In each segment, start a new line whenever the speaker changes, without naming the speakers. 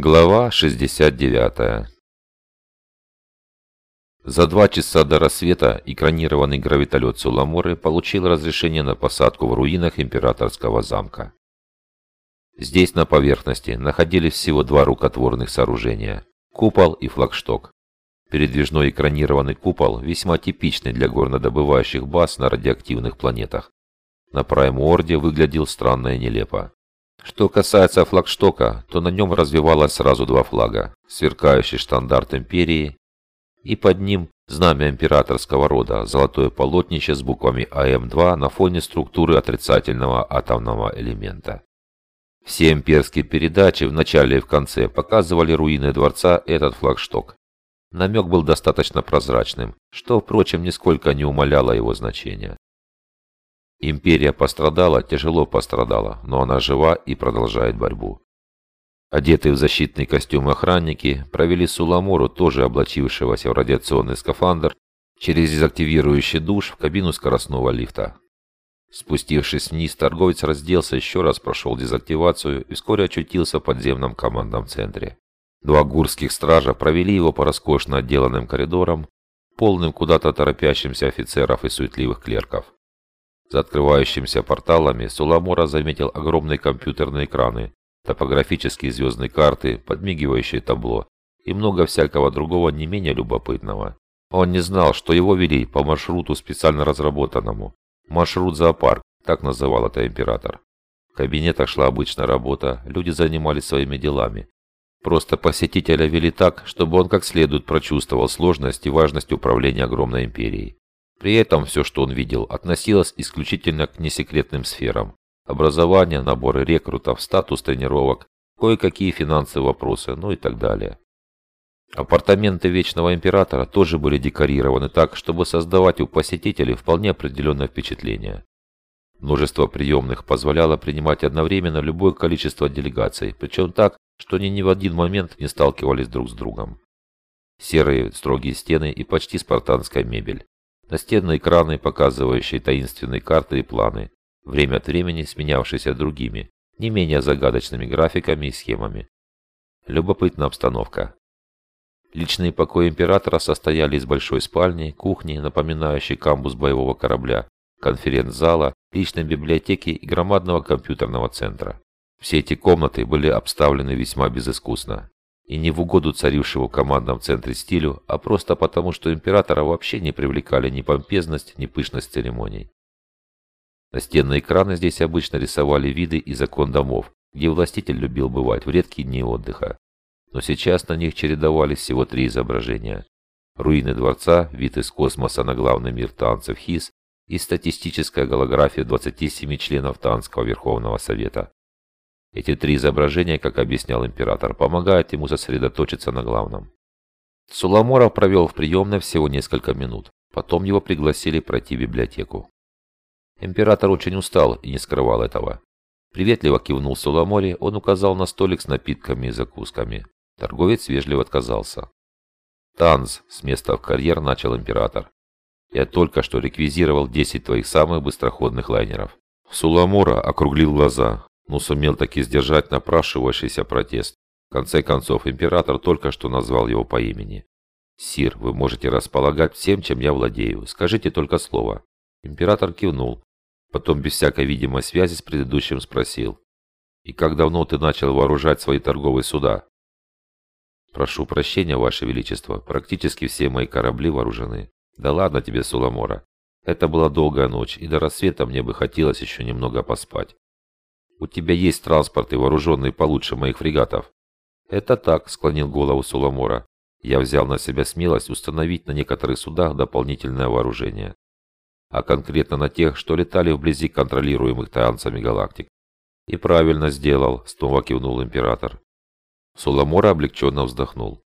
Глава 69 За два часа до рассвета экранированный гравитолет Суламоры получил разрешение на посадку в руинах императорского замка. Здесь на поверхности находились всего два рукотворных сооружения – купол и флагшток. Передвижной экранированный купол весьма типичный для горнодобывающих баз на радиоактивных планетах. На Прайм-Орде выглядел странно и нелепо. Что касается флагштока, то на нем развивалось сразу два флага. Сверкающий штандарт империи и под ним знамя императорского рода, золотое полотнище с буквами АМ-2 на фоне структуры отрицательного атомного элемента. Все имперские передачи в начале и в конце показывали руины дворца этот флагшток. Намек был достаточно прозрачным, что, впрочем, нисколько не умаляло его значения. Империя пострадала, тяжело пострадала, но она жива и продолжает борьбу. Одетые в защитный костюм охранники провели Суламору, тоже облачившегося в радиационный скафандр, через дезактивирующий душ в кабину скоростного лифта. Спустившись вниз, торговец разделся, еще раз прошел дезактивацию и вскоре очутился в подземном командном центре. Два гурских стража провели его по роскошно отделанным коридорам, полным куда-то торопящимся офицеров и суетливых клерков. За открывающимися порталами Суламора заметил огромные компьютерные экраны, топографические звездные карты, подмигивающее табло и много всякого другого не менее любопытного. Он не знал, что его вели по маршруту специально разработанному. Маршрут зоопарк, так называл это император. В кабинетах шла обычная работа, люди занимались своими делами. Просто посетителя вели так, чтобы он как следует прочувствовал сложность и важность управления огромной империей. При этом все, что он видел, относилось исключительно к несекретным сферам. Образование, наборы рекрутов, статус тренировок, кое-какие финансовые вопросы, ну и так далее. Апартаменты Вечного Императора тоже были декорированы так, чтобы создавать у посетителей вполне определенное впечатление. Множество приемных позволяло принимать одновременно любое количество делегаций, причем так, что они ни в один момент не сталкивались друг с другом. Серые строгие стены и почти спартанская мебель. Настенные экраны, показывающие таинственные карты и планы, время от времени сменявшиеся другими, не менее загадочными графиками и схемами. Любопытная обстановка. Личные покои императора состояли из большой спальни, кухни, напоминающей камбус боевого корабля, конференц-зала, личной библиотеки и громадного компьютерного центра. Все эти комнаты были обставлены весьма безыскусно. И не в угоду царившего в командном центре стилю, а просто потому, что императора вообще не привлекали ни помпезность, ни пышность церемоний. Настенные экраны здесь обычно рисовали виды и закон домов, где властитель любил бывать в редкие дни отдыха. Но сейчас на них чередовались всего три изображения. Руины дворца, вид из космоса на главный мир танцев ХИС и статистическая голография 27 членов Танского Верховного Совета. Эти три изображения, как объяснял император, помогают ему сосредоточиться на главном. Суламоров провел в приемной всего несколько минут. Потом его пригласили пройти в библиотеку. Император очень устал и не скрывал этого. Приветливо кивнул Суламоре, он указал на столик с напитками и закусками. Торговец вежливо отказался. «Танз», с места в карьер начал император. «Я только что реквизировал 10 твоих самых быстроходных лайнеров». Суламора округлил глаза но сумел таки сдержать напрашивающийся протест. В конце концов, император только что назвал его по имени. «Сир, вы можете располагать всем, чем я владею. Скажите только слово». Император кивнул. Потом, без всякой видимой связи с предыдущим, спросил. «И как давно ты начал вооружать свои торговые суда?» «Прошу прощения, Ваше Величество. Практически все мои корабли вооружены. Да ладно тебе, Суламора. Это была долгая ночь, и до рассвета мне бы хотелось еще немного поспать. У тебя есть транспорты, вооруженные получше моих фрегатов». «Это так», — склонил голову Суламора. «Я взял на себя смелость установить на некоторых судах дополнительное вооружение. А конкретно на тех, что летали вблизи контролируемых таянцами галактик». «И правильно сделал», — снова кивнул император. Суламора облегченно вздохнул.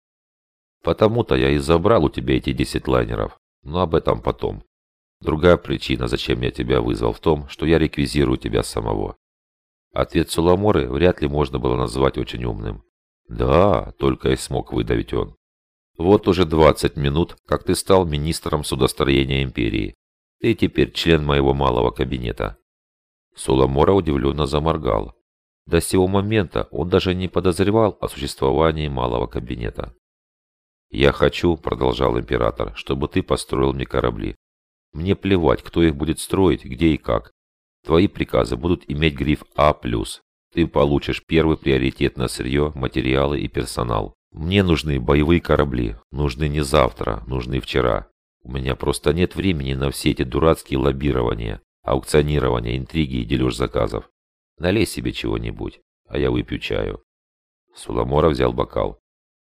«Потому-то я и забрал у тебя эти десять лайнеров, но об этом потом. Другая причина, зачем я тебя вызвал, в том, что я реквизирую тебя самого. Ответ Суламоры вряд ли можно было назвать очень умным. «Да», — только и смог выдавить он. «Вот уже 20 минут, как ты стал министром судостроения империи. Ты теперь член моего малого кабинета». Суламора удивленно заморгал. До сего момента он даже не подозревал о существовании малого кабинета. «Я хочу», — продолжал император, — «чтобы ты построил мне корабли. Мне плевать, кто их будет строить, где и как. Твои приказы будут иметь гриф А+. Ты получишь первый приоритет на сырье, материалы и персонал. Мне нужны боевые корабли. Нужны не завтра, нужны вчера. У меня просто нет времени на все эти дурацкие лоббирования, аукционирования, интриги и дележ заказов. Налей себе чего-нибудь, а я выпью чаю. Суламора взял бокал.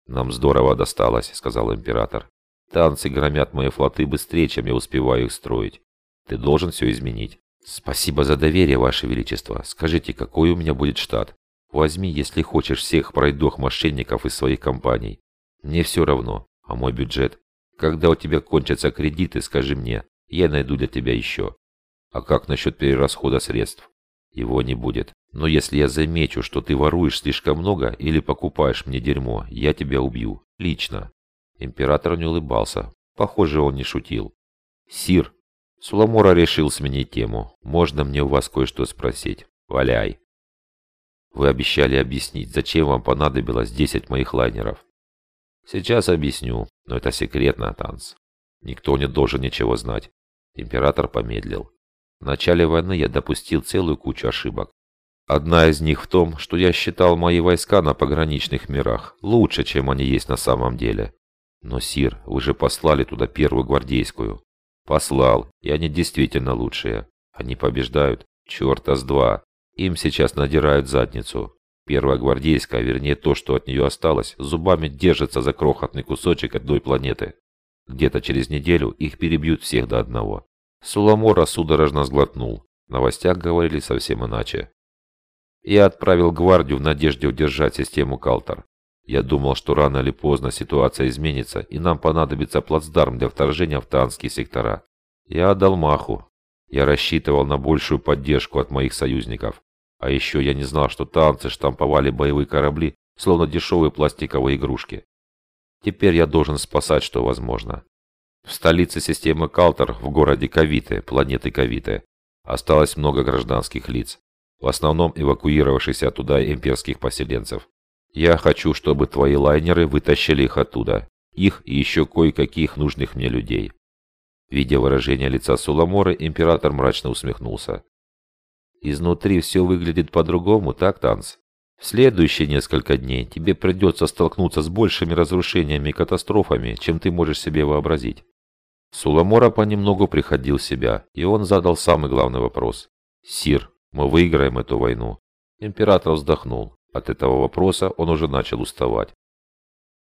«Нам здорово досталось», — сказал император. «Танцы громят мои флоты быстрее, чем я успеваю их строить. Ты должен все изменить». «Спасибо за доверие, Ваше Величество. Скажите, какой у меня будет штат? Возьми, если хочешь, всех пройдох мошенников из своих компаний. Мне все равно. А мой бюджет? Когда у тебя кончатся кредиты, скажи мне. Я найду для тебя еще. А как насчет перерасхода средств? Его не будет. Но если я замечу, что ты воруешь слишком много или покупаешь мне дерьмо, я тебя убью. Лично. Император не улыбался. Похоже, он не шутил. Сир, Суламора решил сменить тему. «Можно мне у вас кое-что спросить? Валяй!» «Вы обещали объяснить, зачем вам понадобилось 10 моих лайнеров?» «Сейчас объясню, но это секретно, Танц. Никто не должен ничего знать». Император помедлил. В начале войны я допустил целую кучу ошибок. Одна из них в том, что я считал мои войска на пограничных мирах лучше, чем они есть на самом деле. Но, Сир, вы же послали туда первую гвардейскую. Послал, и они действительно лучшие. Они побеждают. Черта с два. Им сейчас надирают задницу. Первая гвардейская, вернее то, что от нее осталось, зубами держится за крохотный кусочек одной планеты. Где-то через неделю их перебьют всех до одного. Суламора судорожно сглотнул. В новостях говорили совсем иначе. Я отправил гвардию в надежде удержать систему Калтор. Я думал, что рано или поздно ситуация изменится, и нам понадобится плацдарм для вторжения в танские сектора. Я отдал маху. Я рассчитывал на большую поддержку от моих союзников. А еще я не знал, что танцы штамповали боевые корабли, словно дешевые пластиковые игрушки. Теперь я должен спасать, что возможно. В столице системы Калтер, в городе Кавиты, планеты Кавиты, осталось много гражданских лиц, в основном эвакуировавшихся оттуда имперских поселенцев. Я хочу, чтобы твои лайнеры вытащили их оттуда. Их и еще кое-каких нужных мне людей. Видя выражение лица Суламора, император мрачно усмехнулся. Изнутри все выглядит по-другому, так, Танц? В следующие несколько дней тебе придется столкнуться с большими разрушениями и катастрофами, чем ты можешь себе вообразить. Суламора понемногу приходил в себя, и он задал самый главный вопрос. «Сир, мы выиграем эту войну». Император вздохнул. От этого вопроса он уже начал уставать.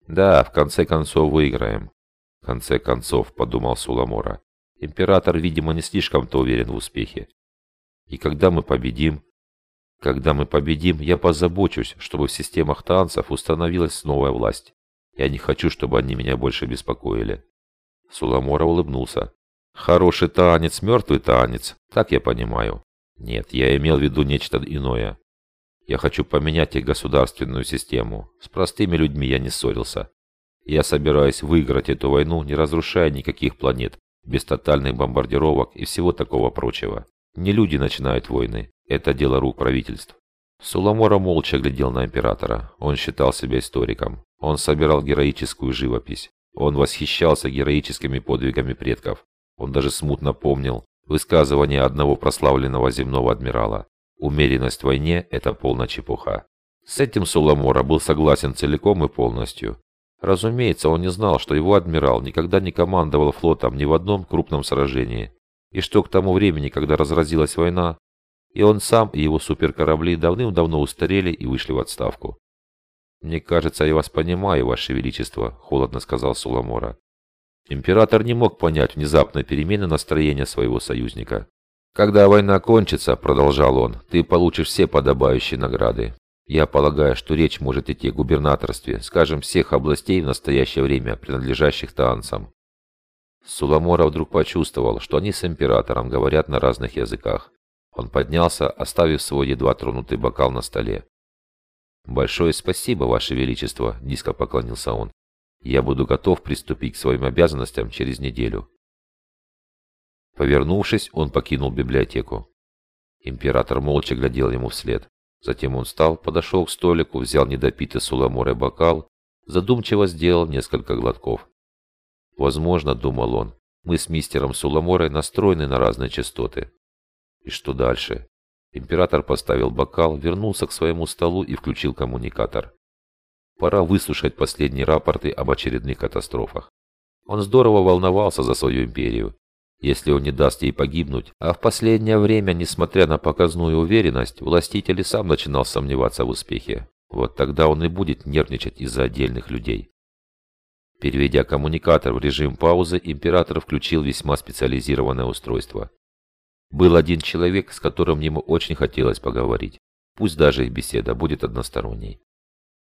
«Да, в конце концов выиграем». «В конце концов», — подумал Суламора. «Император, видимо, не слишком-то уверен в успехе. И когда мы победим...» «Когда мы победим, я позабочусь, чтобы в системах танцев установилась новая власть. Я не хочу, чтобы они меня больше беспокоили». Суламора улыбнулся. «Хороший танец, мертвый танец, так я понимаю». «Нет, я имел в виду нечто иное. Я хочу поменять их государственную систему. С простыми людьми я не ссорился. Я собираюсь выиграть эту войну, не разрушая никаких планет, без тотальных бомбардировок и всего такого прочего. Не люди начинают войны. Это дело рук правительств. Суламора молча глядел на императора. Он считал себя историком. Он собирал героическую живопись. Он восхищался героическими подвигами предков. Он даже смутно помнил высказывание одного прославленного земного адмирала. Умеренность в войне – это полная чепуха. С этим Суламора был согласен целиком и полностью. Разумеется, он не знал, что его адмирал никогда не командовал флотом ни в одном крупном сражении, и что к тому времени, когда разразилась война, и он сам, и его суперкорабли давным-давно устарели и вышли в отставку. «Мне кажется, я вас понимаю, Ваше Величество», – холодно сказал Суламора. Император не мог понять внезапной перемены настроения своего союзника. «Когда война кончится, — продолжал он, — ты получишь все подобающие награды. Я полагаю, что речь может идти о губернаторстве, скажем, всех областей в настоящее время, принадлежащих танцам». Суламора вдруг почувствовал, что они с императором говорят на разных языках. Он поднялся, оставив свой едва тронутый бокал на столе. «Большое спасибо, Ваше Величество», — низко поклонился он. «Я буду готов приступить к своим обязанностям через неделю». Повернувшись, он покинул библиотеку. Император молча глядел ему вслед. Затем он встал, подошел к столику, взял недопитый суламорой бокал, задумчиво сделал несколько глотков. Возможно, думал он, мы с мистером Суламорой настроены на разные частоты. И что дальше? Император поставил бокал, вернулся к своему столу и включил коммуникатор. Пора выслушать последние рапорты об очередных катастрофах. Он здорово волновался за свою империю. Если он не даст ей погибнуть, а в последнее время, несмотря на показную уверенность, властитель и сам начинал сомневаться в успехе. Вот тогда он и будет нервничать из-за отдельных людей. Переведя коммуникатор в режим паузы, император включил весьма специализированное устройство. Был один человек, с которым ему очень хотелось поговорить. Пусть даже их беседа будет односторонней.